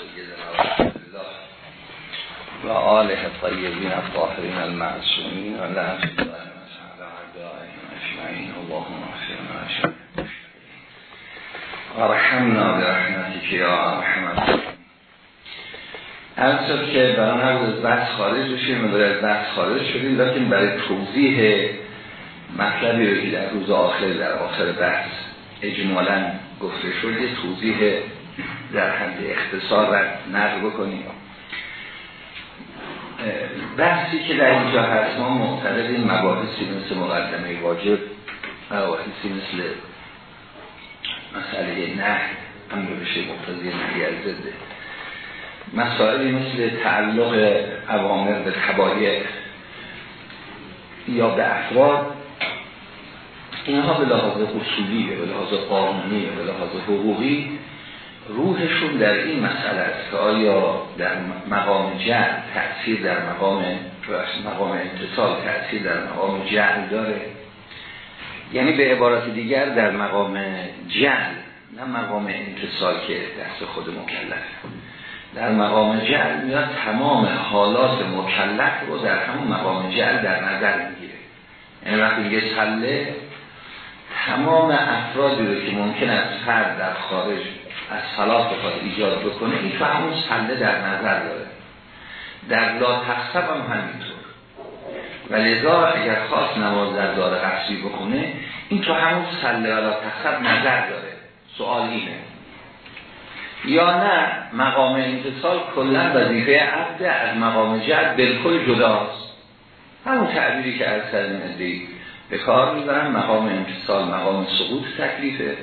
سیدنا رسول الله و آله طیبین الطاهرین المعصومین و لعنت الله و برحمتك یا ارحم الراحمین. که برای از بحث خارج بشیم و از بحث خارج شدیم. لیکن برای توضیح مطلبی رو که در روز آخر در آخر بحث اجمالا گفته شد یه توضیح در حد اختصار را نقل بکنیم. بحثی که در اینجا هست ما معتقد این مباحثی مثل مقدمه واجب مباحثی مثل مسئله نه هم بشه مقتضی نهی از زده مسائلی مثل تعلق عوامر به تبایع یا به افراد اینها به لحاظ اصولی به لحاظ قانونی به لحاظ حقوقی روحشون در این مسئله است که آیا در مقام جعل تأثیر در مقام مقام انتصال تأثیر در مقام جعل داره؟ یعنی به عبارت دیگر در مقام جعل نه مقام انتصال که دست خود مکلف. در مقام جعل میاد تمام حالات مکلف رو در همون مقام جعل در نظر می‌گیره. یعنی وقتی میگه سله تمام افرادی رو که ممکن است فرد در خارج از صلاح بخواد ایجاد بکنه این تو همون سله در نظر داره. در لا تخصب هم همینطور. و لذا اگر خواست نماز در دار قصری بخونه این تو همون سله و لا تخصب نظر داره. سوال اینه. یا نه مقام انتصال کلا وظیفه عبد از مقام جد بالکل جداست. همون تعبیری که از سر به کار می‌برن مقام انتصال مقام سقوط تکلیفه.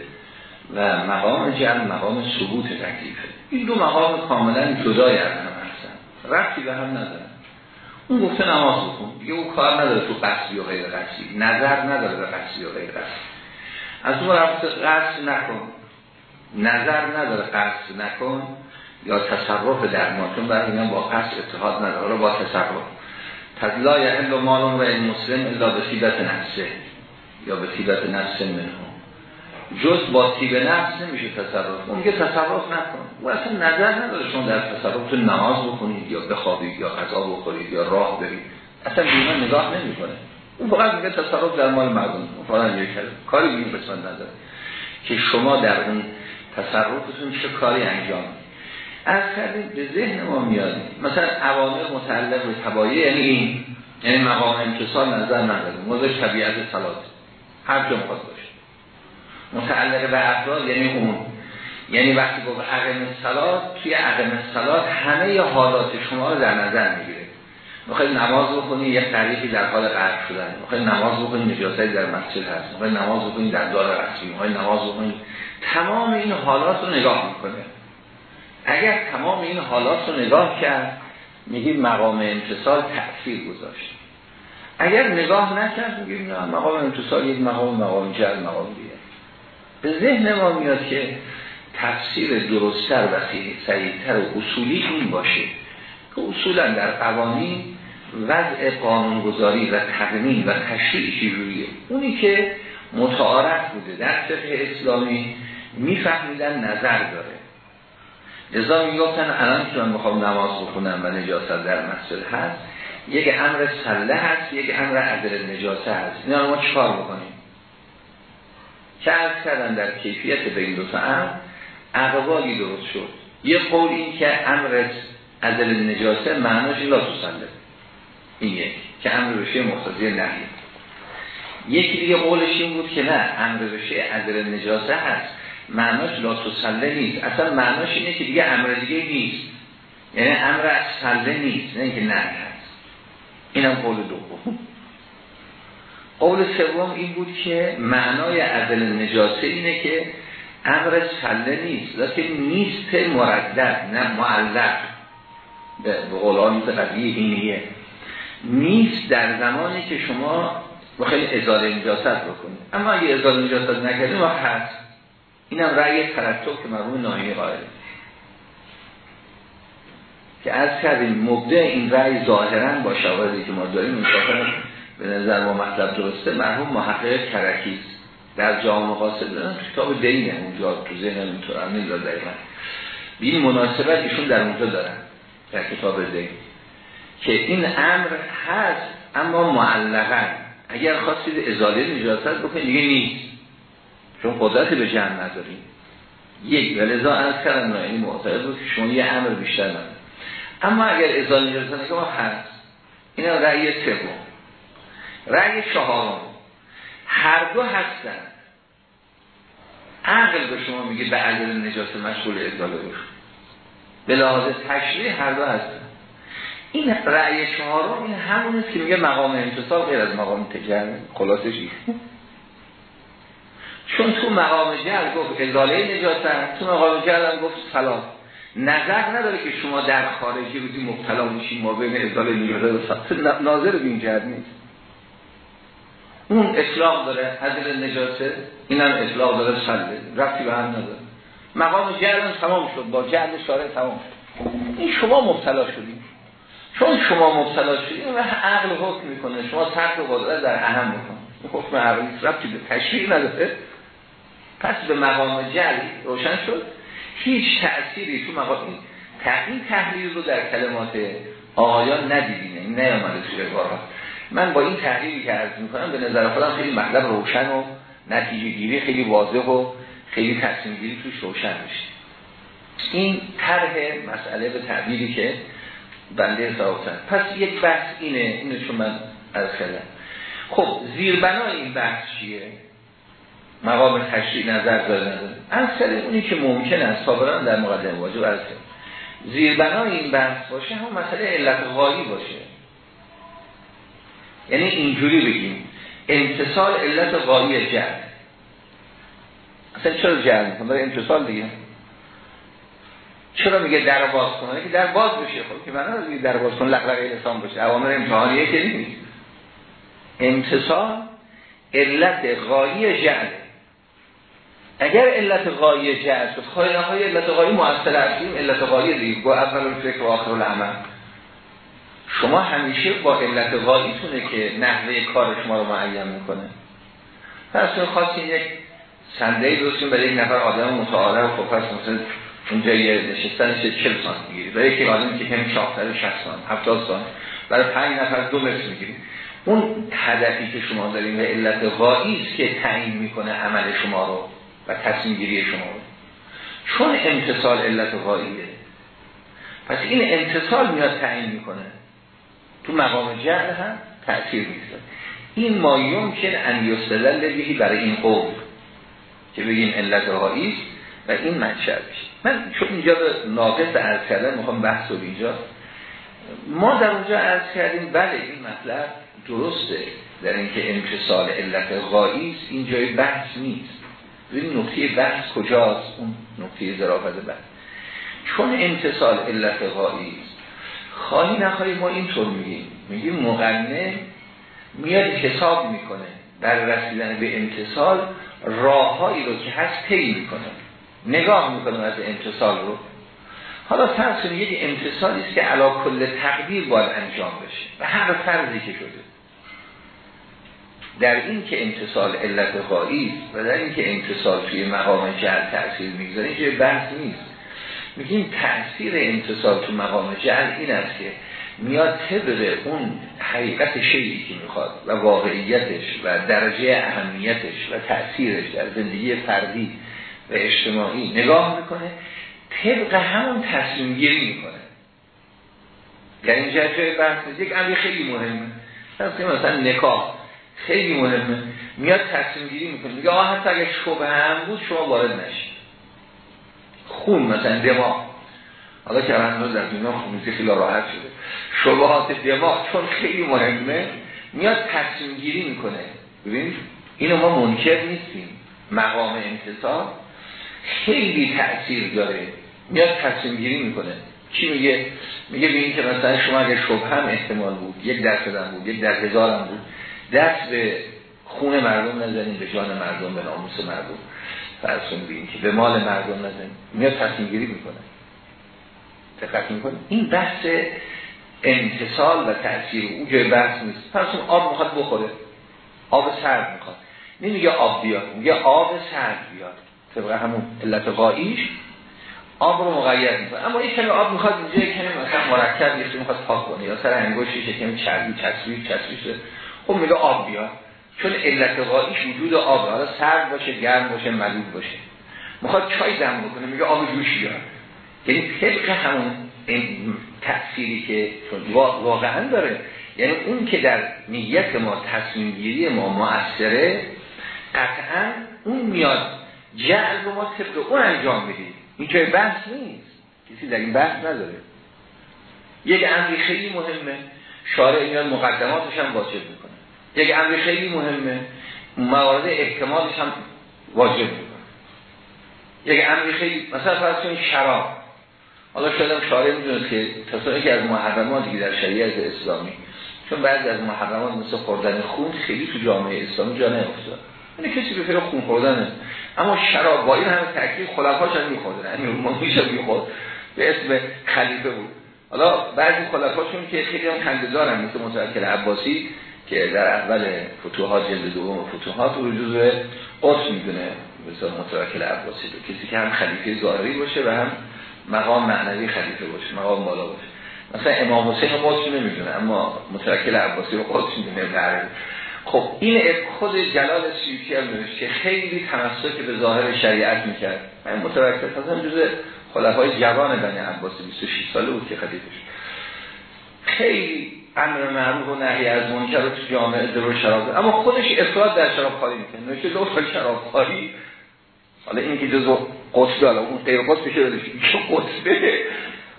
و مقام جمع مقام ثبوت تکلیفه. این دو مقام کاملا جدای از هم هستن. رفتی به هم ندارن اون گفته نماز بکن دیگه اون کار نداره تو قصدی و غیر قصدی. نظر نداره به قصدی و غیر قصدی از اون رفت قصد نکن. نظر نداره قصد نکن یا تصرف در ما. چون برای با قصد اتحاد نداره. با تصرف. تدلا یحل و مالون و این مسلم الا به سیبت نفسه. یا به سیبت نفسه منهم جز با تیب نفس نمیشه تصرف اون که تصرف نکن. و اصلا نظر نداره شما در تصرف تو نماز بکنید یا بخوابید یا غذا بخورید یا راه برید. اصلا بیمه نگاه نمی‌کنه. اون فقط میگه تصرف در مال مردم. فقط یه کاری بیم قسمت نداره. که شما در اون تصرفتون چه کاری انجام از کردیم به ذهن ما میاد. مثلا عوامل متعلق به تبایه یعنی این. یعنی مقام امتصال نظر نداره. موضوع طبیعت سلات هر مخواست باشه. متعلق به افراد یعنی اون یعنی وقتی گفت عقم سلات توی عقم سلات همه حالات شما رو در نظر می‌گیره. می‌خواید نماز بکنی یک طریقی در حال قرد شدن. می‌خواید نماز بکنی نجاستی در مسجد هست. می‌خواید نماز بکنی در دار رسمی. می‌خواید نماز بکنی تمام این حالات رو نگاه می‌کنه. اگر تمام این حالات رو نگاه کرد میگیم مقام انتصال تأثیر گذاشت. اگر نگاه نکرد میگیم مقام انتصال یک مقام مقام جل مقام دیگه به ذهن ما میاد که تفسیر درستتر و سریعتر و اصولی این باشه که اصولا در قوانین وضع قانونگذاری و تقنین و تشریعی رویه اونی که متعارف بوده در فقه اسلامی میفهمیدن نظر داره. لذا می‌گفتن الان که من بخوام نماز بخونم و نجاست در مسجد هست یک امر سله هست یک امر عدل نجاسه هست. اینا ما چکار بکنیم؟ که از کردن در کیفیت بین دو تا امر. اقوالی درست شد. یه قول این که امر عدل نجاسه معناش لا تسله این یک که امر بشه مختصی نهی. یکی دیگه قولش این بود که نه امر بشه عدل نجاسه هست. معناش لا تسله نیست. اصلا معناش اینه که دیگه امر دیگه نیست. یعنی امر از نیست نه اینکه نه هست. اینم قول دوم. قول سوم این بود که معنای عدل نجاسه اینه که امر سله نیست لیکن نیست مردد نه معلق. به قولان قضیه اینیه نیست در زمانی که شما خیلی ازاله نجاست بکنید. اما اگه ازاله نجاست نکردیم وقت هست. اینم رأی ترتب که مرموم ناهی قائل. که از کردیم مبدع این رأی ظاهرا با شواهدی که ما داریم انصافا به نظر ما مطلب درسته مرحوم محقق کرکیز در جامعه قاصد دارن کتاب دینه اونجا تو ذهن اینطور هم نیزا دقیقا. این مناسبت ایشون در اونجا دارن در کتاب زید که این امر هست اما معلقا. اگر خواستید ازاله نجاست بکنید دیگه نیست. چون قدرت به جمع نداریم یک ولذا از کردم این معتقد بود که شما یه امر بیشتر نداریم اما اگر ازاله نجاست ما هست. این رأی سوم. رأی چهارم. هر دو هستن. عقل به شما میگه به عدل نجاست مشغول ازاله بشون به لحاظ تشریح هر دو هستن. این رأی چهارم این همون که میگه مقام انتصال غیر از مقام تجربه. خلاصش چون تو مقام جل گفت ازاله نجاست تو مقام جل گفت سلام. نظر نداره که شما در خارجی روزی مبتلا میشین ما بین ازاله نجاست ناظر به این جهت نیست. اون اطلاق داره حضر نجاسه این هم اطلاق داره سله رفتی به هم نداره. مقام هم تمام شد با جل شاره تمام شد. این شما مبتلا شدیم چون شما مبتلا شدیم و عقل حکم می‌کنه. شما سرد و قدرت در اهم بکن. حکم عقلی رفتی به تشریع نداره. پس به مقام جل روشن شد. هیچ تأثیری تو مقام این تحلیل رو در کلمات آقایان این نیامده توی عبارات من با این تحلیلی که عرض می‌کنم به نظر خودم خیلی مطلب روشن و نتیجه گیری خیلی واضح و خیلی تصمیم گیری توش روشن میشه. این طرح مسئله به تعبیری که بنده حساب پس یک بحث اینه اینه چون من از کردم. خب زیربنای این بحث چیه؟ مقام تشریع نظر داره نداره از اونی که ممکن است صابران در مقدم واجب از زیربنای این بحث باشه هم مسئله علت غایی باشه. یعنی اینجوری بگیم. امتصال علت غایی جد اصلا چرا جد می‌کنه داره امتصال دیگه. چرا میگه در باز کنه که در باز بشه. خب که من میگه در باز کن لغلقه لسان بشه اوامر امتحانیه که نیست. امتصال علت غایی جد اگر علت غایی جد خواهی نخواهی علت غایی مؤثر هستیم علت غایی دیگه. با اول فکر و آخر العمل. شما همیشه با علت غاییتونه که نحوه کار شما رو معین می‌کنه. پس خواستین یک سنده درستیم برای یک نفر آدم متعاله و خب پس مثلا اونجا یه نشستنش چل سان می‌گیری برای یک آدمی که کمی شاختر 60 سان 70 سان برای پنج نفر دو متر می‌گیری اون هدفی که شما داریم و علت غایی که تعیین می‌کنه عمل شما رو و تصمیم گیری شما رو. چون امتصال علت غاییه پس این امتصال میاد تعیین می‌کنه. تو مقام جهل هم تأثیر میشه این مایون که ان یستدل برای این قول که بگیم علت رهایی و این منشأ بشه. من چون اینجا به ناقص عرض کردم می‌خوام بحث رو اینجا. ما در اونجا عرض کردیم بله این مطلب درسته. در اینکه انفصال علت غایی است این جای بحث نیست. ببین نقطه بحث کجاست؟ اون نقطه ظرافت بحث. چون انتصال علت غایی است خواهی نخواهی ما اینطور میگیم. میگیم مغنه میاد حساب می‌کنه. در رسیدن به امتصال راههایی رو که هست طی می‌کنه. نگاه می‌کنه از امتصال رو. حالا فرض کنید یک امتصالی است که علا کل تقدیر باید انجام بشه. و هر فرضی که شده. در این که امتصال علت غایی و در این که امتصال توی مقام جهل تأثیر می‌گذاره اینجا بحث نیست. میگیم تأثیر انتصال تو مقام جعل این است که میاد طبق اون حقیقت شیعی که می‌خواد و واقعیتش و درجه اهمیتش و تأثیرش در زندگی فردی و اجتماعی نگاه می‌کنه طبق همون تصمیم گیری می‌کنه. در اینجا جای بحث یک امری خیلی مهمه. مثلا نکاح خیلی مهمه. میاد تصمیم گیری می‌کنه. میگه آه حتی اگر شبه هم بود شما وارد نشید. خون مثلا دماغ. حالا که الان در دنیا خونیزی خیلی راحت شده. شبهات دماغ چون خیلی مهمه میاد تصمیم گیری می‌کنه. ببینید اینو ما منکر نیستیم. مقام انتصاب خیلی تأثیر داره. میاد تصمیم گیری می‌کنه. چی میگه؟ میگه ببین که مثلا شما اگه شبه هم احتمال بود یک درصد بود یک در هزار هم بود دست به خون مردم نزنیم به جان مردم به ناموس مردم. فرسون بین که به مال مردم نزن میاد تصمیم گیری می‌کنه. دقت می‌کنه این بحث انتصال و تأثیر او جای بحث نیست. فرسون آب می‌خواد بخوره. آب سرد می‌خواد. نمیگه آب بیاد میگه آب سرد بیاد. طبق همون علت قاییش آب رو مقید می‌کنه. اما این کمی آب می‌خواد اینجا کمی مثلا مرکب یه می‌خواد پاک کنه یا سر انگشتش کمی چربی تصویر تصویر خب میگه آب بیاد. چون علت قایش وجود آب حالا سرد باشه گرم باشه ملود باشه. می‌خواد چای دم بکنه میگه آب جوش بیاد یعنی طبق همون تأثیری که واقعا داره یعنی اون که در نیت ما تصمیم گیری ما مؤثره قطعا اون میاد جعل ما طبق اون انجام بدید این که بحث نیست. کسی در این بحث نداره. یک امری خیلی مهمه. شارع میاد مقدماتش هم می‌کنه یک امری خیلی مهمه. موارد احتمالش هم واجب. می‌کنه یک امری خیلی مثلا فرض کنید شراب. حالا شاید هم شارع می‌دونه که تصوری که از محرماتی که در شریعت اسلامی چون بعضی از محرمات مثل خوردن خون خیلی تو جامعه اسلامی جا نیفتاد یعنی کسی به فکر خون خوردنه اما شراب با این همه تاکید خلفاش هم میخوردن امیر المومنین هم می‌خورد. به اسم خلیفه بود. حالا بعضی خلفاشون که خیلی هم خنده‌دارن مثل متوکل عباسی که در اول فتوحات جلد دوم فتوحات رو جزء قدس می‌دونه مثل متوکل عباسی رو کسی که هم خلیفه ظاهری باشه و هم مقام معنوی خلیفه باشه مقام بالا باشه. مثلا امام حسین قدس نمی‌دونه اما متوکل عباسی رو قدس می‌دونه در خب این خود جلال سیوطی هم که خیلی تمسک به ظاهر شریعت می‌کرد. من متوکل مثلا جز خلفای جوان بنی عباسی 26 ساله بود که خلیفه خیلی امر معروف و نهی از منکر رو تو جامعه درو شراب اما خودش افراد در شراب خاری می‌کنه. نوشته دو شراب خاری حالا این که جزو قطبه حالا اون غیر قطبه شه بدش چون قطبه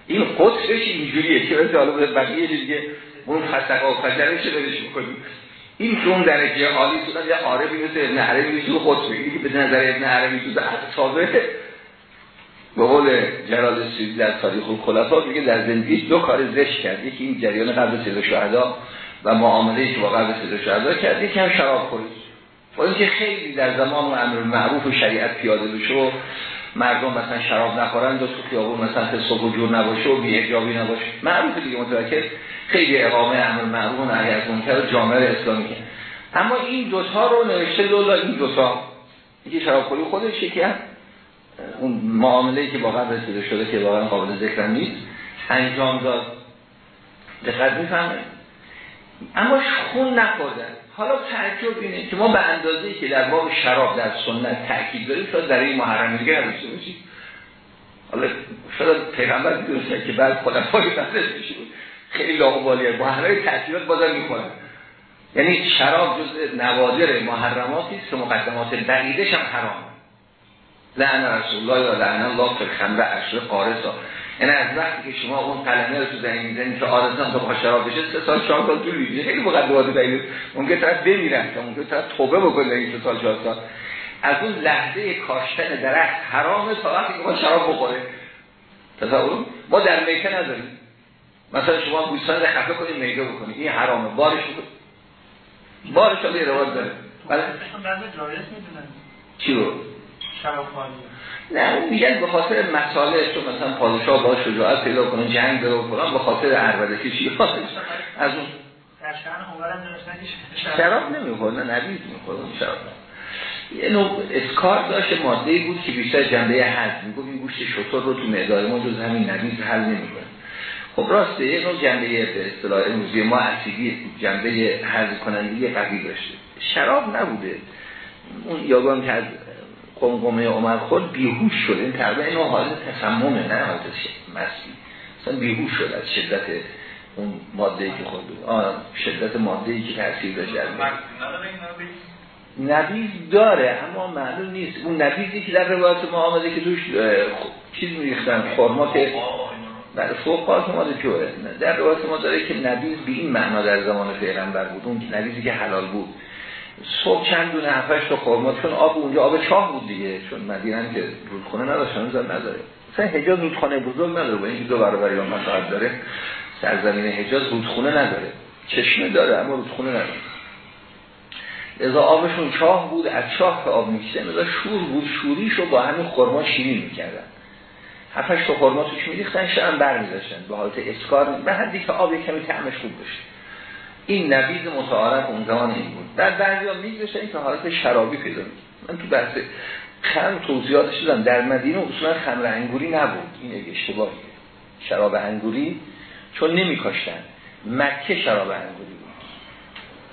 این قطبش اینجوریه؟ که مثل حالا بقیه دیگه اون فسقا و فجرش بدش بکنیم این اون درجه حالی تو یه عارفی مثل ابن عربی تو قطبه اینی که به نظر ابن عربی تو تازه به قول جلال سیدی در تاریخ الخلفا میگه در زندگی دو کار زش کرد. یکی این جریان قبل سید شهدا و معامله که با قبل سید شهدا کرد. یکی هم شراب خورید با اینکه خیلی در زمان و امر معروف و شریعت پیاده بشه و مردم مثلا شراب نخورن دو تو خیابون مثلا صبح و جور نباشه و بی احجابی نباشه. معروف دیگه متوکل خیلی اقامه امر معروف و نهی از منکر جامعه اسلامی. اما این دوتا رو نوشته دولا این دوتا. یکی شراب خوری خودش یکی اون معامله که واقعا رسیده شده که واقعا قابل ذکر نیست انجام داد. دقت می‌فهمه اما خون نخوردن حالا تعجب اینه که ما به اندازه‌ای که در باب شراب در سنت تاکید داریم شاید در این محرم دیگه نداشته باشیم. حالا شاید پیغمبر درسته که بعد خلفای بعد بشه خیلی لاغبالیه با همه تاکیدات بازم می‌خورن. یعنی شراب جز نوادر محرماتی است که مقدمات بقیدش هم حرام. لعن رسول الله یا لعن الله فی الخمر عشر قارسا یعنی از وقتی که شما اون کلمه رو تو ذهن می‌زنید که آرزان تا با شراب بشه سه سال چهار سال طول میشه خیلی مقدمات دلیل. ممکن طرف بمیرن که ممکن طرف توبه بکنه این سه سال چهار سال. از اون لحظه کاشتن درخت حرامه تا وقتی که ما شراب بخوره تصور؟ ما در میکه نداریم. مثلا شما گوسفند خفه کنید میگه بکنید. این حرامه. بارش بکنید بارش هم یه رواز داره. بله؟ چی رو؟ نه میگن به خاطر مساله تو مثلا پادشاه با شجاعت پیدا کنه جنگ بره و به خاطر عربده چی از اون شراب نمی‌خورد نه نبید می‌خورد شراب. یه نوع اسکار داشت ماده بود که بیشتر جنبه حل می‌گفت. این گوشت شطور رو تو معدار ما جز همین نبید حل نمی‌کنه. خب راسته یه نوع جنبه به اصطلاح امروزی ما اسیدی جنبه حل کننده قوی داشته. شراب نبوده. اون یاگان که از قمقمه عمر خود بیهوش شد این تقریبا اینو حالت تسممه نه حالت مستی مثلا بیهوش شد از شدت اون ماده ای که خود بود. آه شدت ماده ای که تاثیر داشت. نبیز داره اما معلوم نیست. اون نبیزی که در روایت ما آمده که توش چیز میریختن خورما که برای فوق پاک ماده جوه. در روایت ما داره که نبیز به این معنا در زمان پیغمبر بود. اون نبیزی که حلال بود. صبح چند دونه هفتش تا خورما چون آب اونجا آب چاه بود دیگه. چون مدینه که رودخونه نداشتن اون نداره. مثلا حجاز رودخانه بزرگ نداره. با اینکه دو برابر یا مساعد داره سرزمین حجاز رودخونه نداره. چشمه داره اما رودخونه نداره. ازا آبشون چاه بود از چاه که آب می‌کشه ازا شور بود. شوریشو با همین خورما شیرین می‌کردن. هفتش تا خورما توش میریختن شرم بر میذاشتن به حالت اسکار به حدی که آب کمی تعمش خوب بشه این نبیز متعارف اون زمان این بود. در بعضی ها میگذاشتن که حالت شرابی پیدا من تو بحث خمر توضیحاتش دادم. در مدینه اصولا خمر انگوری نبود. این یک اشتباهیه شراب انگوری چون نمی کاشتن مکه شراب انگوری بود.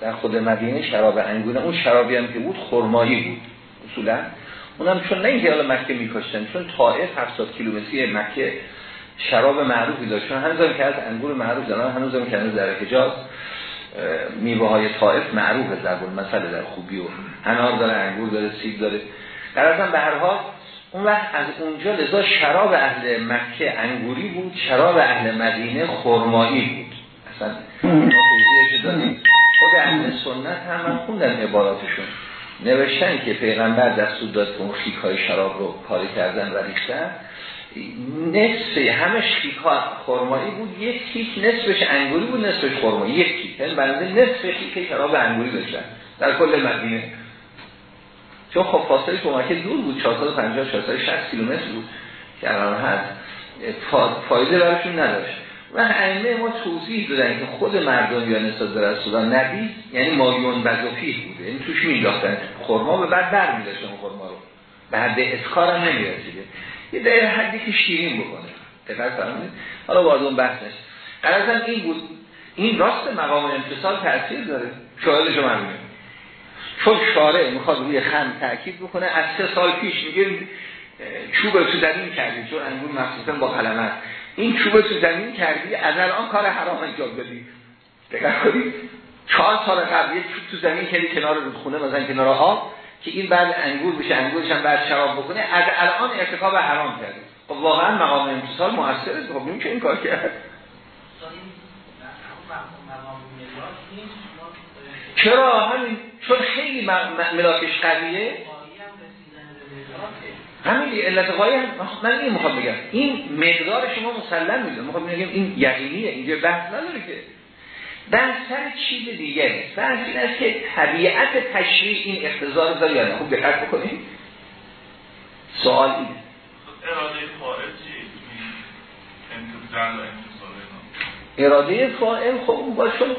در خود مدینه شراب انگوری اون شرابی هم که بود خرمایی بود. اصولا اونم چون نه اینکه حالا مکه میکاشتن چون طائف 70 کیلومتری مکه شراب معروفی داشت. چون هنوزم که از انگور معروف دارن هنوزم که هنوز در حجاز میوه های طائف معروف زبون مثلا در خوبی و انار داره انگور داره سیب داره. در به هر حال اون وقت از اونجا لذا شراب اهل مکه انگوری بود شراب اهل مدینه خرمایی بود. اصلا خود اهل سنت هم من خوندن عباراتشون. نوشتن که پیغمبر دستور داد که اون خیک های شراب رو کاری کردن و ریختن. نصف همه خیک ها خرمایی بود. یک خیک نصفش انگوری بود نصفش خرمایی. یک خیک یعنی بنده نصف خیک شراب انگوری داشتن در کل مدینه. چون خب فاصله که دور بود. 450 460 کیلومتر بود که الان هست. فایده براشون نداشت. و ائمه ما توضیح دادن که خود مردم یا نساز رسولان نبی یعنی مایون بزوفی بوده این یعنی توش مینداختن خرما به بعد بر میداشتن خرما رو. به حد اسکار هم نمی‌رسیده. یه در حدی که شیرین بکنه. دقت فرمودید؟ حالا وارد اون بحث نشه این بود. این راست مقام امتصال تاثیر داره. شاهدش من چون شارع می‌خواد روی خم تاکید بکنه از سه سال پیش میگه چوب تو زمین کردی. چون انگور مخصوصا با قلمت این چوب تو زمین کردی از الان کار حرام انجام بدی دقیق کنید. چهار سال قبل یک چوب تو زمین کردی کنار رودخونه مثلا کنار آب. که این بعد انگور بشه انگورش هم بعد شراب بکنه از الان ارتکاب حرام کردی خب واقعا مقام امتصال موثره خب نمیشه این کار کرد. چرا همین؟ چون خیلی ملاکش قویه. همین علت قایه من این می‌خوام بگم. این مقدار شما مسلم می‌دونم. می‌خوام بگم این یقینیه. اینجا بحث نداره که. بحث سر چیز دیگه بحث این است که طبیعت تشریع این اختزار داره یا نه؟ خوب دقت بکنید. سوال اینه. اراده فاعل چی؟ اراده فاعل خب اون باشون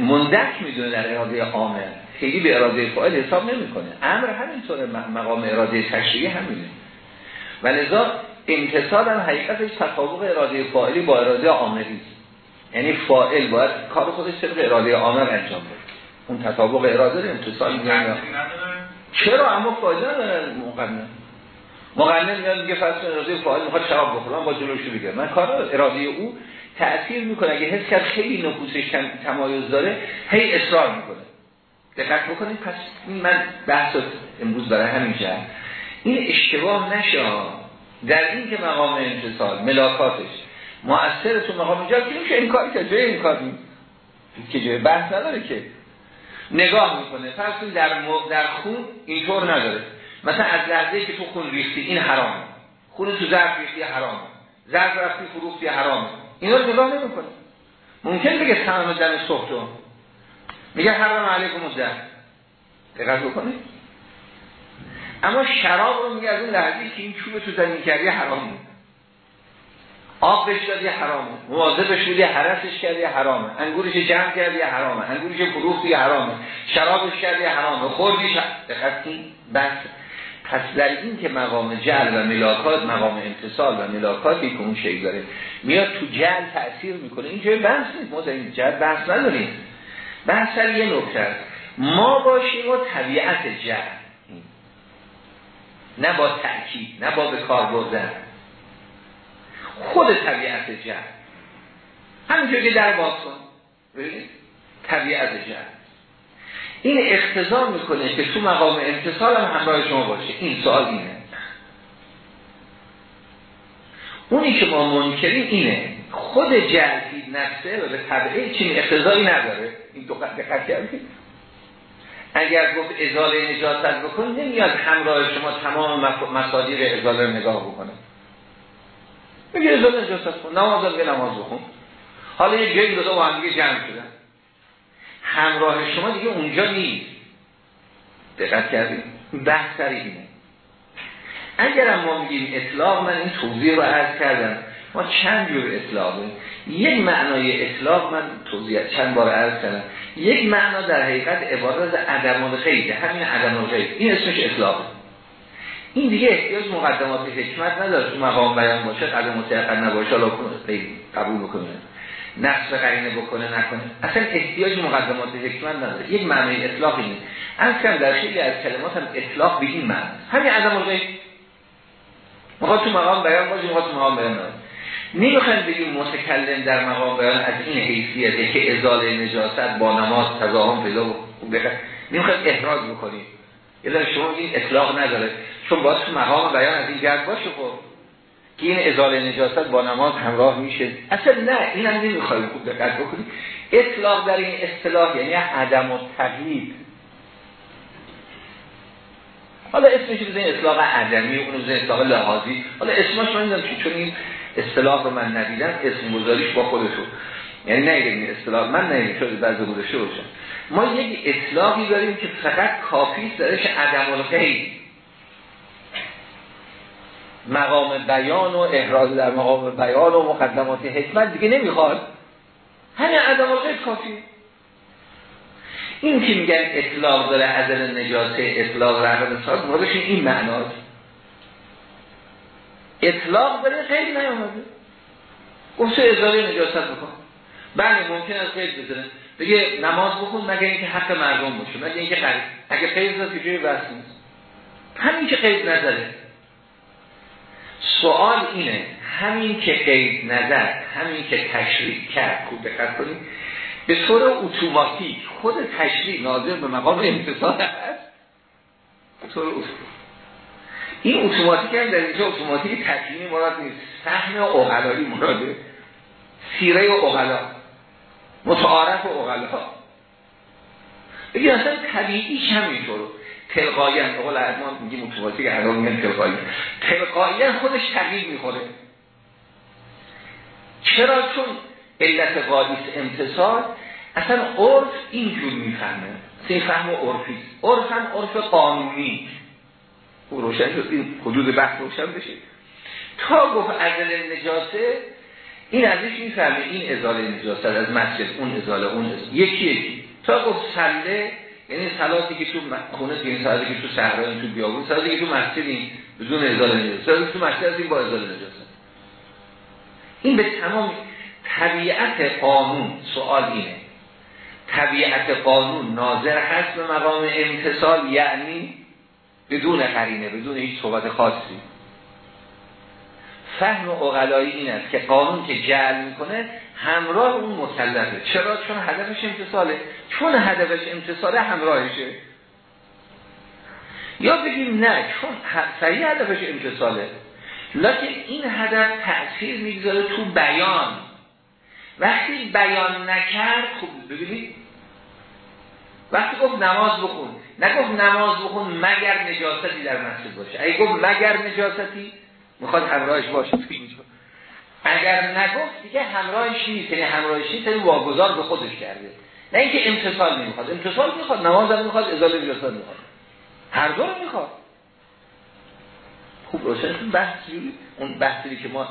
مندک می‌دونه در اراده عامل. خیلی به اراده فاعل حساب نمی‌کنه. امر همینطوره مقام اراده تشریعی همینه. و لذا امتصال هم حقیقتش تطابق اراده فاعلی با اراده عاملی. یعنی فاعل باید کار خودش طبق اراده عامل انجام بده. اون تطابق اراده رو امتصال میگن چرا؟ اما فایده نداره مقنن. مقنن میاد میگه فرض اراده فاعل می‌خواد شراب بخوره با جلوش بگه من کار اراده او تأثیر می‌کنه. اگه حس کرد خیلی نفوسش تمایز داره هی اصرار می‌کنه. دقت بکنید. پس من بحث امروز برای همین این اشتباه نشه. در این که مقام انتصال ملاکاتش مؤثر تو مقام اینجا که این کاری که جای این کار که جای بحث نداره که. نگاه می‌کنه. پس در, در خون اینطور نداره. مثلا از لحظه که تو خون ریختی این حرامه. خون تو ظرف ریختی حرامه. ظرف رفتی فروختی حرامه. اینا رو نگاه نمی‌کنه. ممکن بگه تمام دم سخت میگه حرام علیکم الدم دقت بکنید. اما شراب رو میگه از اون لحظه که این چوب تو زمین کردی حرامه آب بهش دادی حرامه مواظبش بودی حرسش کردی حرامه. انگورش جمع کردی حرامه. انگورش فروختی حرامه. شرابش کردی حرامه. خوردی دقت بس. پس در این که مقام جل و ملاکات مقام امتصال و ملاکاتی که اون شکل داره میاد تو جل تأثیر می‌کنه. این جای بحث نیست. ما در این جل بحث نداریم. بحث یه نکته ما باشیم و طبیعت جل نه با تأکید نه با به کار بردن. خود طبیعت جل همینجور که در باز کن طبیعت جل این اختزام می‌کنه که تو مقام امتصال هم همراه شما باشه. این سوال اینه. اونی که ما منکریم اینه. خود جلفی نفسه و به طبعه چین اختزایی نداره. این دو دقت کردید اگر گفت ازاله نجاست بکن نمیاد همراه شما تمام مصادیق ازاله نگاه بکنه. میگه ازاله نجاست کن نماز به نماز بخون. حالا یه جایی دو با هم دیگه جمع شدن. همراه شما دیگه اونجا نیست. دقت کردیم بحث اینه اگر ما میگیم اطلاق من این توضیح رو عرض کردم. ما چند جور اطلاق یک معنای اطلاق من توضیح چند بار عرض کردم. یک معنا در حقیقت عبارت از عدم همین عدم الغیب. این اسمش اطلاق این دیگه احتیاج مقدمات حکمت نداره تو مقام بیان باشه قدر متعقل نباشه. حالا قبول بکنه. نقص قرینه بکنه نکنه. اصلا احتیاج مقدمات حکمت نداره. یک معنی اطلاقی نیست. از کم در خیلی از کلمات هم اطلاق به این معنی. همین عدم الغیب مخواد تو مقام بیان باشه مخواد تو مقام بیان باشه نمی‌خوایم بگیم متکلم در مقام بیان از این حیثیته که ازاله نجاست با نماز تضاهم پیدا بکنه. نمی‌خوایم احراز بکنیم. یه شما این اطلاق نداره چون باید تو مقام بیان از این گرد باشه خب. که این ازاله نجاست با نماز همراه میشه. اصلا نه این هم نمی‌خوایم خوب دقت بکنیم اطلاق در این اصطلاح یعنی عدم و حالا اسمش بزنید اطلاق عدمی اونو بزنید اطلاق لحاظی. حالا اسمش نمی‌دونم که چون این اصطلاح رو من ندیدم. اسم گذاریش با خودشون یعنی نه این اصطلاح من نمی‌دونم شده بعضی بودشه باشم. ما یک اطلاقی داریم که فقط کافی درش عدم الغیب. مقام بیان و احراز در مقام بیان و مقدمات حکمت دیگه نمی‌خواد. همین عدم الغیب کافی. این که میگن اطلاق داره عدل نجاسه اطلاق رحمت ساز مرادش این معناست. اطلاق داره خیلی نیامده. گفته ازاله نجاست بکن بله ممکن است قید بزنه بگه نماز بخون مگه اینکه حق مردم باشه مگه اینکه قید اگه قید زد که بس نیست همین که قید نزده سوال اینه همین که قید نظر همین که تشریح کرد خوب دقت کنید به طور اتوماتیک خود تشریح ناظر به مقام امتصال هست؟ به طور این اتوماتیک هم در اینجا اتوماتیک تکلیمی مراد نیست. فهم اغلایی مراده سیره اغلا متعارف اغلا بگید اصلا طبیعیش همینطور تلقایی هم قول ما میگیم اتوماتیک الان میگن تلقایی. تلقایی خودش تغییر می‌خوره. چرا؟ چون علت قادیس امتصال اصلا عرف اینجور می‌فهمه. این فهم عرفی عرف هم عرف قانونی. او روشن شد. این حدود بحث روشن بشه. تا گفت ازل نجاسه این ازش می‌فهمه این ازاله نجاست از مسجد اون ازاله اون ازاله. یکی یکی تا گفت سله یعنی سلاتی که تو خونه این سلاتی که تو صحرا تو بیابون سلاتی که تو مسجد این بدون ازاله نجاست سلاتی تو مسجد این با ازاله نجاست این به تمام طبیعت قانون سوال اینه. طبیعت قانون ناظر هست به مقام امتصال یعنی بدون قرینه بدون هیچ صحبت خاصی. فهم اقلایی این است که قانون که جعل می‌کنه همراه اون مسلطه. چرا؟ چون هدفش امتصاله چون هدفش امتصاله همراهشه. یا بگیم نه چون صحیح هدفش امتصاله لکن این هدف تأثیر می‌گذاره تو بیان. وقتی بیان نکرد خوب ببینید. وقتی گفت نماز بخون نگفت نماز بخون مگر نجاستی در مسجد باشه. اگه گفت مگر نجاستی می‌خواد همراهش باشه تو اینجا. اگر نگفت دیگه همراهش نیست یعنی همراهش نیست یعنی واگذار به خودش کرده. نه اینکه امتصال نمی‌خواد. امتصال می‌خواد نماز هم می‌خواد ازاله نجاست می‌خواد. هر دو رو می‌خواد. خوب روشن بحثی اون بحثی که ما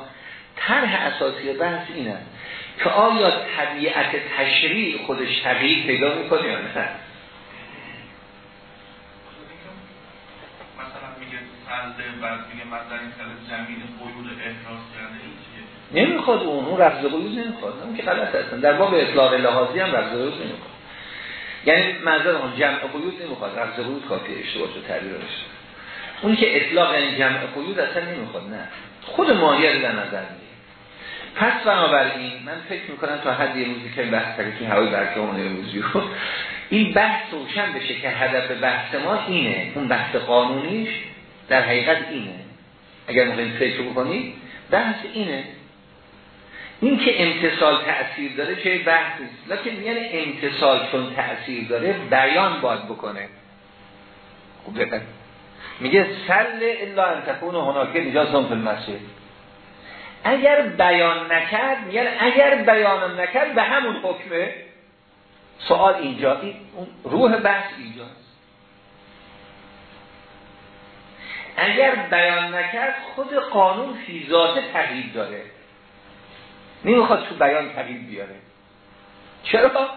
طرح اساسی بحث اینه که آیا طبیعت تشریع خودش تغییر پیدا می‌کنه یا نه؟ سلده بعد میگه من در این سلده زمین قیود احراز کرده نمی‌خواد اون اون رفض قیود نمی‌خواد. اون که غلط هستن. در باب اطلاق لحاظی هم رفض قیود نمی‌خواد. یعنی منظر اون جمع قیود نمی‌خواد. رفض قیود کافی اشتباه رو تعبیرش اون که اطلاق یعنی جمع قیود اصلا نمی‌خواد نه. خود ماهیت در نظر میگه پس بنابراین من فکر می‌کنم تا حد یه روزی که بحث که هوای برکه اون روزی رو این بحث روشن بشه که هدف بحث ما اینه. اون بحث قانونیش در حقیقت اینه. اگر می‌خوایم فکر بکنید بحث اینه. این که امتصال تأثیر داره چه بحث نیست. لیکن یعنی امتصال چون تأثیر داره بیان باید بکنه. خوب میگه سل الا ان تکون هناک نجاس فی المسجد. اگر بیان نکرد میگن اگر بیان نکرد به همون حکمه. سوال اینجا روح بحث اینجاست. اگر بیان نکرد خود قانون فی ذات تغییر داره نمی‌خواد تو بیان تغییر بیاره. چرا؟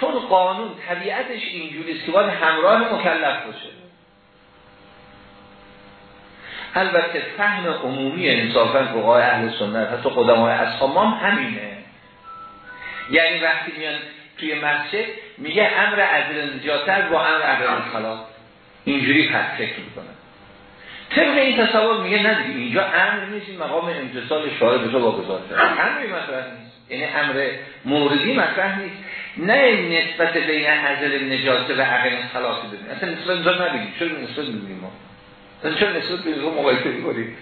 چون قانون طبیعتش اینجوریست که باید همراه مکلف باشه. البته فهم عمومی انصافا فقهای اهل سنت حتی قدمای اصحاب همینه. یعنی وقتی میان توی مسجد میگه امر عدل نجاتر با امر عدل خلاف اینجوری پس فکر می‌کنن طبق این تصور میگه نه اینجا امر نیست این مقام امتصال شارع به با گذار امری مطرح نیست. یعنی امر موردی مطرح نیست. نه نسبت بین عدل نجاته و عقل خلاصی ببینیم اصلا نسبت اینجا نبینیم. چرا نسبت می‌بینیم ما؟ چرا نسبت به رو مقایسه می‌کنیم؟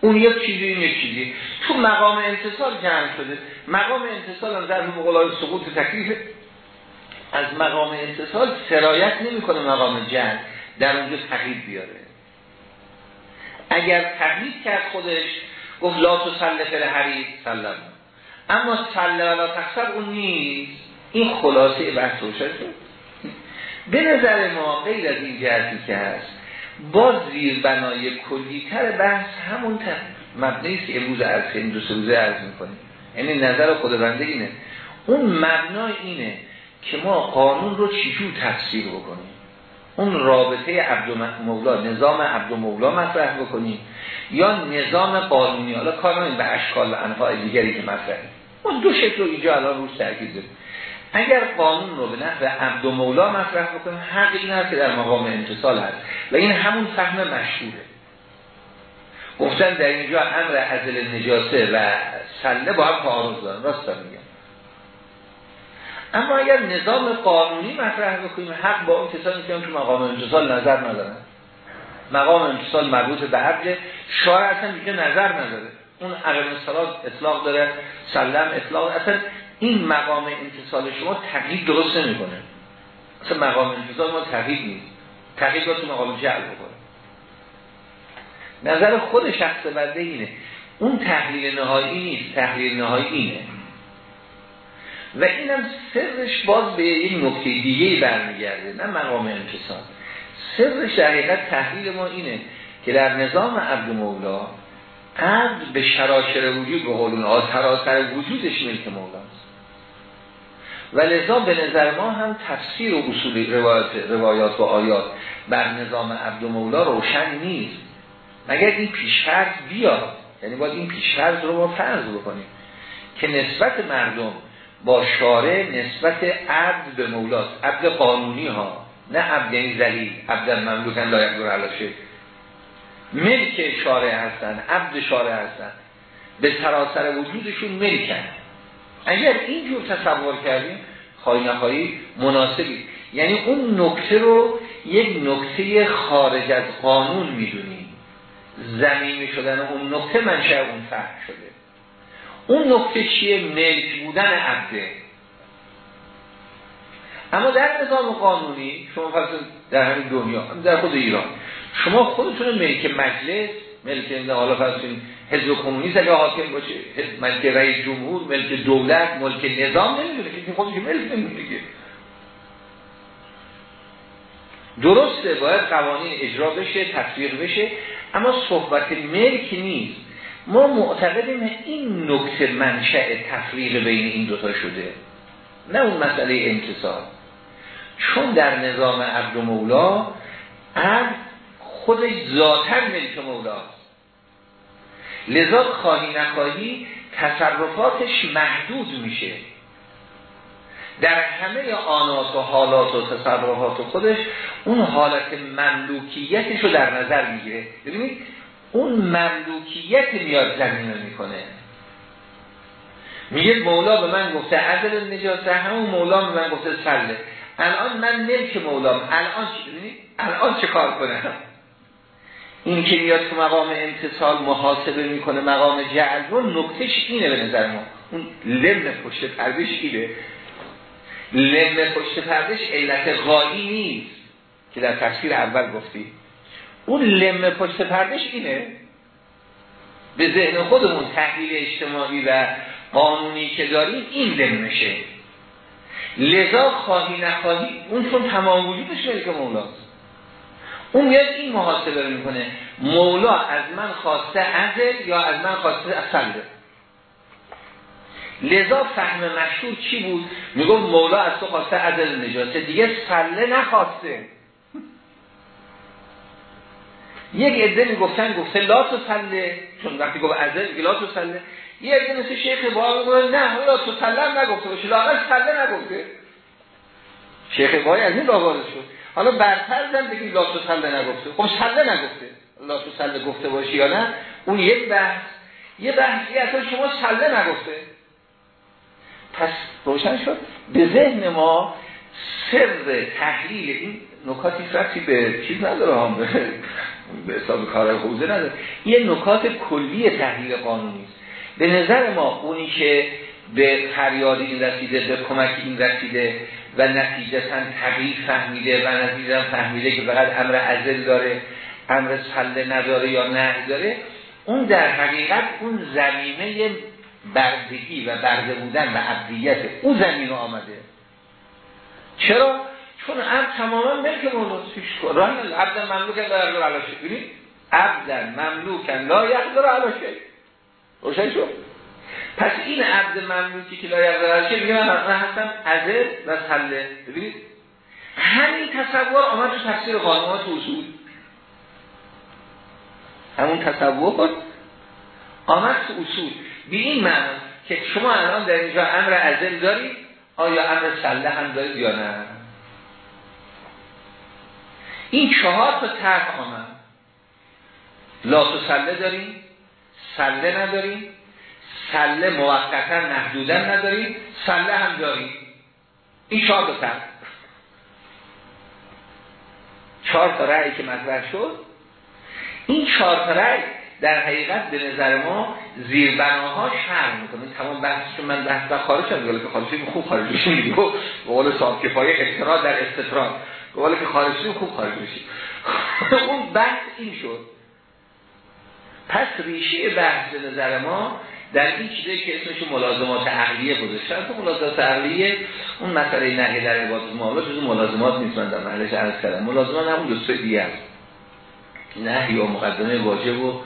اون یک چیزی این یک چیزی. تو مقام انتصال جمع شده. مقام انتصال هم در مقلای سقوط تکلیف. از مقام انتصال سرایت نمی‌کنه مقام جمع در اونجا تقیید بیاره. اگر تقیید کرد خودش گفت لا تو سله فل حرید سلم. اما سله ولا تخصر اون نیست. این خلاصه بحث روشن شد. به نظر ما غیر از این جهتی که هست با زیر بنای کلیتر بحث همون مبنیست که امروز از این دو روزه عرض می‌کنیم. یعنی نظر خود بنده اینه. اون مبنای اینه که ما قانون رو چجور تفسیر بکنیم؟ اون رابطه عبد مولا نظام عبد مولا مطرح بکنیم. یا نظام قانونی حالا کار به اشکال و انواع دیگری که مطرحه. اون دو شکل رو اینجا الان روش تاکید داریم. اگر قانون رو به نحو عبد مولا مطرح بکنیم حق این هست که در مقام انتصال هست. و این همون فهم مشهوره. گفتن در اینجا امر عزل نجاسه و سله با هم تعارض دارن. راست میگم اما اگر نظام قانونی مطرح بکنیم حق با اون کسانی که تو مقام انتصال نظر ندارن مقام انتصال مربوط به عبد شارع اصلا دیگه نظر نداره. اون عقل صلات اطلاق داره سلم اطلاق اصلا این مقام انتصال شما تقیید درست نمی‌کنه. اصلا مقام انتصال ما تقیید نیست. تقیید تو مقام جعل بکنه. نظر خود شخص بنده اینه. اون تحلیل نهایی نیست. تحلیل نهایی اینه. و اینم سرش باز به یک نکته دیگه برمیگرده نه مقام انتصال سرش در حقیقت تحلیل ما اینه که در نظام عبد مولا عبد به شراشر وجود به قولون ها سراسر وجودش ملک مولاست. و لذا به نظر ما هم تفسیر و اصول روایات, روایات و آیات بر نظام عبد مولا روشن نیست. مگر این پیشفرض بیاد یعنی باید این پیشفرض رو ما فرض بکنیم که نسبت مردم با شارع نسبت عبد به مولاست. عبد قانونی ها نه عبد یعنی زلیل عبد مملوکن لایق دور علاشه ملک شارع هستن عبد شارع هستن. به سراسر وجودشون ملکن. اگر اینجور تصور کردیم خواهی نخواهی مناسبی. یعنی اون نکته رو یک نکته خارج از قانون می‌دونیم. زمینی شدن اون نکته منشه اون فهم شده. اون نکته چیه؟ ملک بودن عبده اما در نظام قانونی شما فرض در همین دنیا در خود ایران شما خودتون ملک مجلس ملک حالا فرض حزب کمونیست اگه حاکم باشه ملک رئیس جمهور ملک دولت ملک نظام نمی‌دونه که خودش ملک نمی‌دونه درسته باید قوانین اجرا بشه تطبیق بشه اما صحبت ملک نیست. ما معتقدیم این نکته منشأ تفریق بین این دوتا شده. نه اون مسئله انتصال چون در نظام عبد و مولا عبد خودش ذاتر ملک مولاست لذا خواهی نخواهی تصرفاتش محدود میشه. در همه آنات و حالات و تصرفات خودش اون حالت مملوکیتش رو در نظر می‌گیره. ببینید اون مملوکیت میاد زمینه می‌کنه. میگه مولا به من گفته عدل نجاسه همون مولا به من گفته سله. الان من ملک مولام. الان چی الان چه کار کنم؟ این که میاد تو مقام انتصال محاسبه می‌کنه مقام جعل رو نکتش اینه به نظر ما. اون لم پشت پردش اینه. لم پشت پردش علت غایی نیست. که در تفسیر اول گفتی. اون لم پشت پردش اینه. به ذهن خودمون تحلیل اجتماعی و قانونی که داریم این لمشه لذا خواهی نخواهی اون چون تمام وجودش ملک مولاست. اون میاد این محاسبه رو می‌کنه. مولا از من خواسته عدل یا از من خواسته اصله لذا فهم مشهور چی بود؟ میگو مولا از تو خواسته عدل نجاسه دیگه سله نخواسته. یک عده می‌گفتن گفته لا تسله چون وقتی گفت ازل لا تسله یه عده مثل شیخ با میگه نه لا تسله نگفته باشه. لاغر سله نگفته. شیخ بای از این لاغارش شد. حالا برتر زن بگیم لا تسله نگفته. خب سله نگفته. لا تسله گفته باشی یا نه؟ اون یک بحث. یه بحثی اصلا شما سله نگفته. پس روشن شد. به ذهن ما سر تحلیل این نکاتی فرقی به چیز نداره هم. به حساب کار حوزه نداره. یه نکات کلی تحلیل قانونی است به نظر ما اونی که به فریاد این رسیده به کمک این رسیده و نتیجتا تغییر فهمیده و نتیجتا فهمیده که فقط امر ازل داره امر سله نداره یا نه داره اون در حقیقت اون زمینه بردگی و برده بودن و عبدیت اون زمین آمده. چرا؟ چون عبد تماما ملک مولاست راه عبد مملوک در یقدر علی شیء. عبد مملوک لا یقدر علی شیء. روشن شد؟ پس این عبد مملوکی که لا یقدر علی شیء میگه من هستم ازل و سله ببینید همین تصور آمد تو تفسیر قانونات اصول. همون تصور آمد تو اصول. به این معنی که شما الان در اینجا امر ازل دارید آیا امر سله هم دارید یا نه؟ این چهار تا طرح آمد. لاس و سله داریم سله نداریم سله موقتا محدودن نداریم سله هم داریم. این چهار تا چهار تا رأی که مطرح شد این چهار تا رأی در حقیقت به نظر ما زیر بناها شرم می‌کنه. تمام بحث که من بحث خارج ولی که خارجی خوب خارج بشیم و قول صاحب کفایه اختراع در استطراد ولی که خارج خوب خارج بشیم اون بحث این شد. پس ریشه بحث نظر ما در این چیزی که اسمش ملازمات عقلیه گذاشتن تو ملازمات عقلیه اون مسئله نهی در عبادت معاملات جزو ملازمات نیست من در محلش عرض کردم. ملازمات همون دو دیگه است نهی و مقدمه واجب و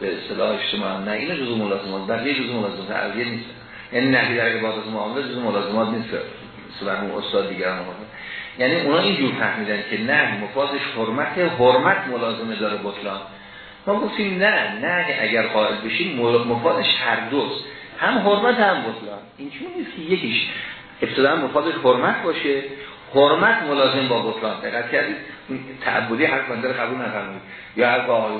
به اصطلاح اجتماع. نه این جزو ملازمات بقیه جزو ملازمات عقلیه نیست. یعنی نهی در عبادت معاملات جزو ملازمات نیست. اون استاد دیگران یعنی اونا اینجور فهمیدن که نه مفادش حرمت حرمت ملازمه داره بطلان ما گفتیم نه نه اگر قائل بشیم مفادش هر دوست. هم حرمت هم بطلان این چون نیست که یکیش ابتدا مفادش حرمت باشه. حرمت ملازم با بطلان دقت کردید؟ تعبدی حرف بنده قبول نفرمایید. یا هر آقای.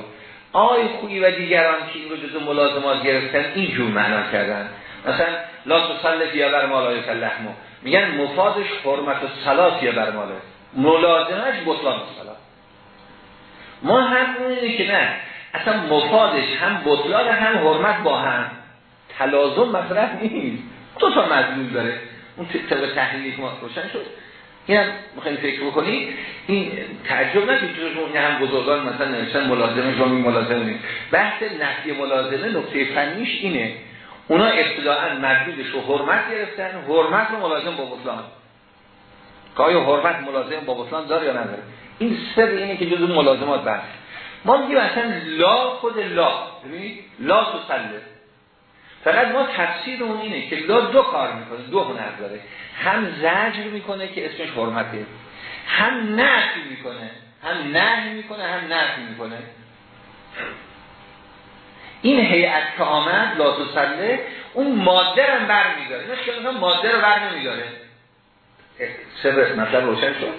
آقای خویی و دیگران که این رو جزو ملازمات گرفتن اینجور معنا کردن. مثلا لا تصلف یا بر لحمو میگن مفادش حرمت و صلات یا بر ماله. ملازمش بطلان صلات ما هم اینه که نه اصلا مفادش هم بطلان هم حرمت با هم. تلازم مطرح نیست. دو تا مدلول داره. اون طبق تحلیلی که ما روشن شد. این هم می‌خوایم فکر بکنی این تعجب نکنید که هم بزرگان مثلا نوشتن ملازمه جامی ملازمه بحث نفی ملازمه نقطه فنیش اینه. اونا ابتداعا مردودش رو حرمت گرفتن. حرمت رو ملازم با بطلان. که حرمت ملازم با بطلان داره یا نداره؟ این سر اینه که جزو ملازمات بحث ما میگیم اصلا لا خود لا. لا تو سله فقط ما تفسیر اون اینه که لا دو کار می‌کنه دو هنر داره. هم زجر می‌کنه که اسمش حرمته. هم نفی می‌کنه. هم نهی می‌کنه هم نفی می‌کنه. این هیئت که آمد لا تسله اون ماده رو بر میداره نه ماده رو بر نمیداره سر مطلب روشن شد؟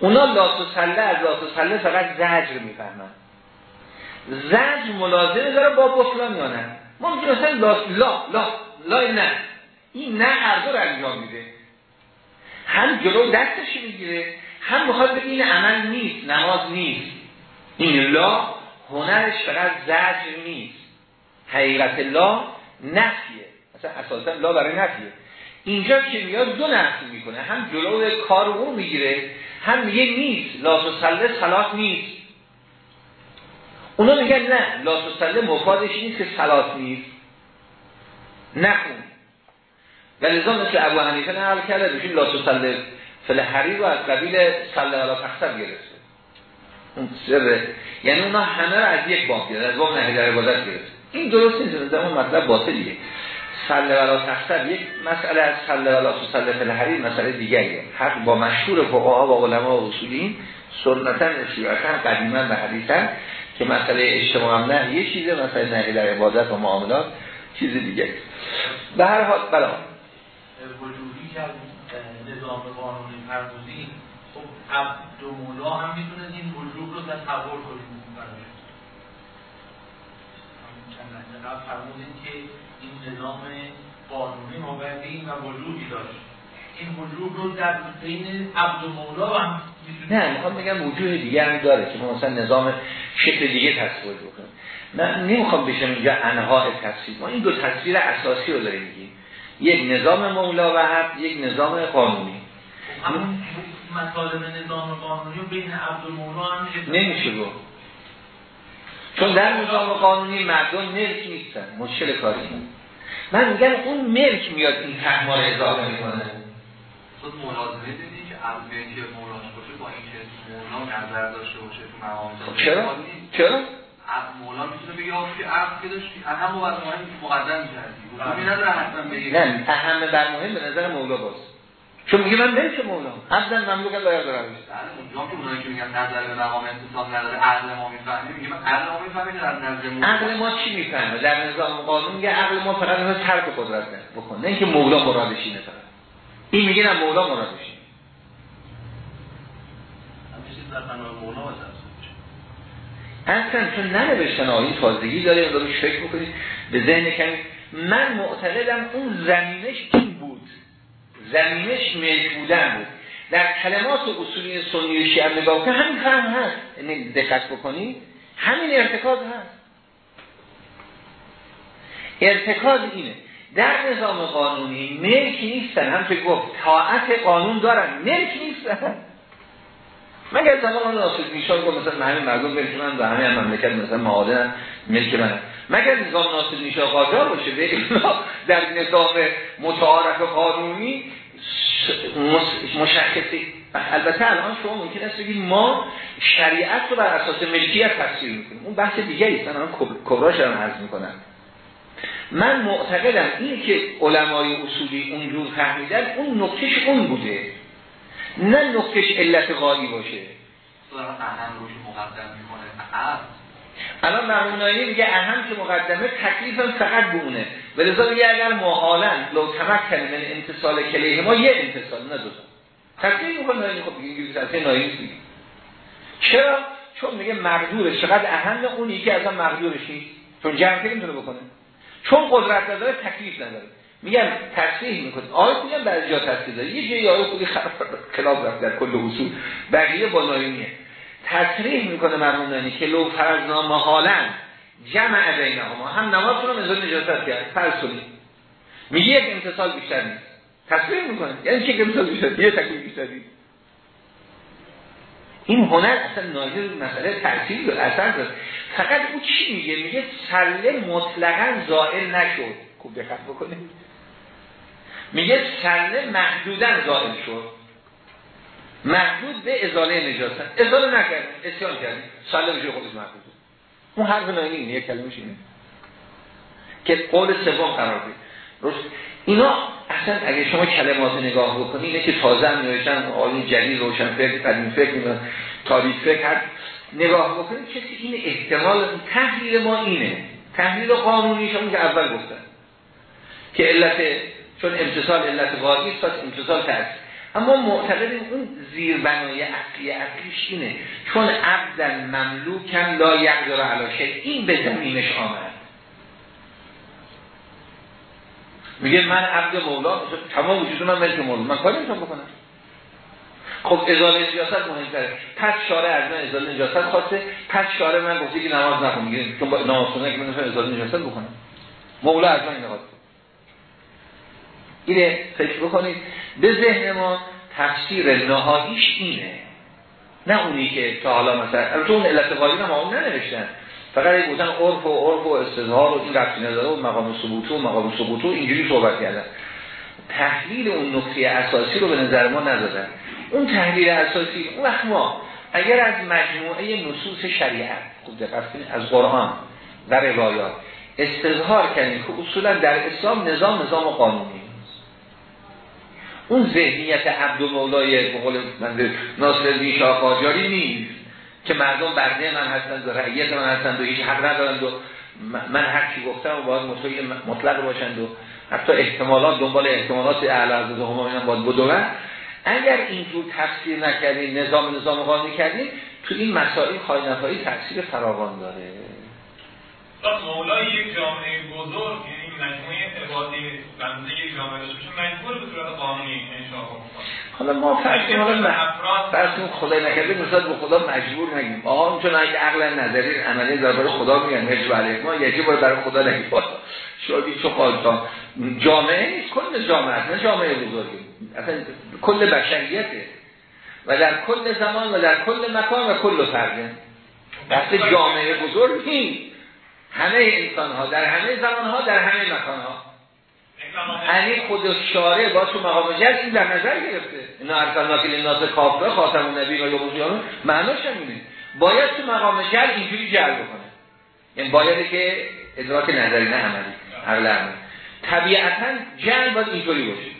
اونا لا تسله از لا تسله فقط زجر می‌فهمن. زجر ملازمه داره با بطلان یا نه؟ ما میگیم مثلا لا لا لا لا نه. این نه هر دو رو انجام میده. هم جلو دستش می‌گیره هم می‌خواد بگه این عمل نیست نماز نیست. این لا هنرش فقط زجر نیست. حقیقت لا نفیه. مثلا اساسا لا برای نفیه. اینجا که میاد دو نفی می‌کنه. هم جلو کار اون می‌گیره هم میگه نیست. لا تسله صلات نیست. اونا میگن نه لا تسله مفادش نیست که صلات نیست. نخون. و لذا مثل ابو حنیفه نقل کرده بشین لا تسله فل حریر رو از قبیل سله علا تخصب گرفته. اون سره. یعنی اونا همه رو از یک باب گرفت. از باب نهی در عبادت این درست نیست اون مطلب باطلیه. سله ولا تخصب یک مسئله از سله ولا سله فل حریر مسئله دیگریه. حق با مشهور فقها و علما و اصولین سنتا شیعتا قدیما و حدیثا که مسئله اجتماع نه یه چیزه مسئله نهی در عبادت و معاملات چیز دیگه. به هر حال بلا وجودی که نظام قانونی فرمودی خب عبد و مولا هم می‌تونه این وجود رو تصور کنیم چند قبل فرمودیم که این نظام قانونی مبدی و وجودی داشت. این وجود رو در بین عبد و مولا هم نه می‌خوام بگم وجود دیگه هم داره که ما مثلا نظام شکل دیگه تصویر بکنیم. نه نمی‌خوام بشم اینجا انواع تصویر. ما این دو تصویر اساسی رو داریم میگیم. یک نظام مولا و حق یک نظام قانونی. همون مطالب نظام قانونی بین عبد و مولا هم نمیشه گفت. چون در نظام قانونی مردم ملک نیستن مشکل کاری من میگم اون ملک میاد این تحمار اضافه می‌کنه. خود ملازمه دیدی که که مولاش باشه با اینکه مولا نظر داشته باشه تو مقام چرا؟ چرا؟ مولا می‌تونه بگه که عقل که داشتی؟ اهم و مهم مقدم کردی نه اهم بر مهم به نظر مولا باز. چون میگه من نمیشه مولا عبدن مملوکن لایر دارم بله اونجا که اونایی که میگن نظر به مقام انتصاب نداره عقل ما می‌فهمه میگه من عقل ما می‌فهمه در نظر مولا عقل ما چی می‌فهمه؟ در نظام قانون میگه عقل ما فقط اینو ترک قدرت بکنه نه اینکه مولا مرادش اینه فقط. این میگه نه مولا مرادش اصلا چون ننوشتن آیین تازگی داره اون رو فکر بکنید به ذهن کمی. من معتقدم اون زمینش این بود. زمینش ملک بودن بود در کلمات اصولی سنی و شیعه نگاه که همین هم هست. یعنی دقت بکنید همین ارتکاز هست. ارتکاز اینه. در نظام قانونی ملک نیستن. هم که گفت طاعت قانون دارن. ملک نیستن. مگر زمان ناصر میشان گفت مثلا همین مردم ملک من و همه هم مملکت مثلا معادن ملک من. مگر نظام ناصر میشا قاجار باشه؟ به در نظام متعارف قانونی مشخصی البته الان شما ممکن است بگید ما شریعت رو بر اساس ملکیت تفسیر می‌کنیم. اون بحث دیگه است. من کبراش رو عرض می‌کنم. من معتقدم این که علمای اصولی اونجور فهمیدن اون نقطش اون بوده. نه نقطش علت غایی باشه. الان مرمون میگه اهم که مقدمه تکلیف فقط بونه ولذا میگه اگر محالا لو تمکن من انتصال کلیه ما یه انتصال نه دو تکلیف می‌کنه خب نایی نیست چرا؟ چون میگه مقدورش چقدر اهم اونی که ازم مقدورش نیست. چون جمع نمی‌تونه بکنه. چون قدرت نداره تکلیف نداره. میگن تصریح می‌کنه. آیت میگن بعضی جا تصریح داره. یه جایی آیت خودی خلاف رفت در کل اصول. بقیه با نایمیه تصریح می‌کنه مرمون که لو فرضنا محالا جمع بین ما هم نماز رو مزون نجاست کرد فرض میگه یک امتصال بیشتر نیست. تصریح می‌کنه. یعنی چه امتصال بیشتر یه تکلیف بیشتر نیست. این هنر اصلا ناظر مسئله تأثیر و اثر داره. فقط او چی میگه؟ میگه سله مطلقا زائل نشد. خوب دقت بکنید. میگه سله محدودا زائل شد. محدود به ازاله نجاست. ازاله نکرد اسیان کرد سله بشه خودش محدود اون حرف ناینی اینه یک کلمش اینه. که قول سوم قرار بید اینا اصلا اگه شما کلمات نگاه بکنید اینه که تازه هم نوشتن آیین جدید روشن فکر قدیم فکر میدن تاریخ فکر نگاه بکنید کسی این احتمال تحلیل ما اینه. تحلیل قانونی شما که اول گفتن. که علت چون امتصال علت واقعی است امتصال تاثیر اما معتقدیم اون زیربنای اصلی اصلیش اینه. چون عبدن مملوکن لا یقدر علاشه این به زمینش آمد. میگه من عبد مولا تمام وجود من ملک مولا. من کاری نمی‌تونم بکنم. خب ازاله نجاست مهمتره. پس شاره از من ازاله نجاست خواسته. پس شاره من گفته که نماز نخون. میگه چون با نماز خونه که من ازاله نجاست بکنم مولا از من اینه اینه فکر بکنید. به ذهن ما تفسیر نهاییش اینه. نه اونی که تا حالا مثلا البته اون علت قالی ما اون ننوشتن. فقط بودن عرف و عرف و استظهار و این رفتی نداره. و مقام ثبوت و مقام ثبوت و اینجوری صحبت کردن. تحلیل اون نکته اساسی رو به نظر ما ندادن. اون تحلیل اساسی اون وقت ما اگر از مجموعه نصوص شریعت خوب دقت از قرآن و روایات استظهار کردیم که اصولا در اسلام نظام نظام قانونی. اون ذهنیت عبد و مولای بقول من ناصر الدین شاه قاجاری نیست که مردم برده من هستند و رعیت من هستند و هیچ حق ندارند و من هر چی گفتم و باید مطلق باشند و حتی احتمالات دنبال احتمالات اعلی از همایون باید بدورن اگر اینجور تفسیر نکردیم نظام نظام قانونی کردیم تو این مسائل خواهی نفایی تفسیر فراوان داره. مولای یک جامعه بزرگ یعنی مجموعه عبادی بنده یک جامعه داشته باشه مجبور به صورت قانونی انشاء حالا ما فرض حالا فرض خدا نکرده مثلا به خدا مجبور نگیم. آقا چون اگه عقل نظری عملی در برای خدا میگن هیچ علیه. ما یکی بار برای خدا نگیم. شادی چه خالتا جامعه نیست کل جامعه نه جامعه بزرگی. اصلا کل بشریته. و در کل زمان و در کل مکان و کل فرده دست جامعه بزرگ نیست همه انسان ها در همه زمان ها در همه مکان ها یعنی خود شارع با تو مقام جد این در نظر گرفته. اینا ارسلنا که لناس کافره خاتم النبی و یوم معناش همینه. باید تو مقام جل اینجوری جل بکنه. یعنی باید که ادراک نظری نه عملی. عقل طبیعتا جل باید اینجوری باشه.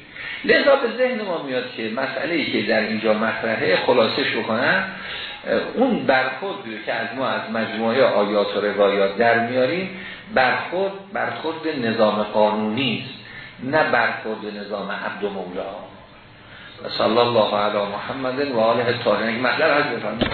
لذا به ذهن ما میاد که مسئله ای که در اینجا مطرحه خلاصش بکنن اون برخورد که از ما از مجموعه آیات و روایات در میاریم برخود برخورد نظام قانونی است. نه برخورد نظام عبد و مولا. و صلی الله علی محمد و آله طاهرین. مطلب از بفرمایید.